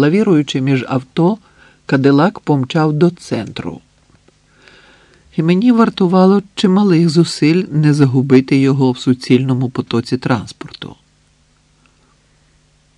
Лавіруючи між авто, Кадилак помчав до центру. І мені вартувало чималих зусиль не загубити його в суцільному потоці транспорту.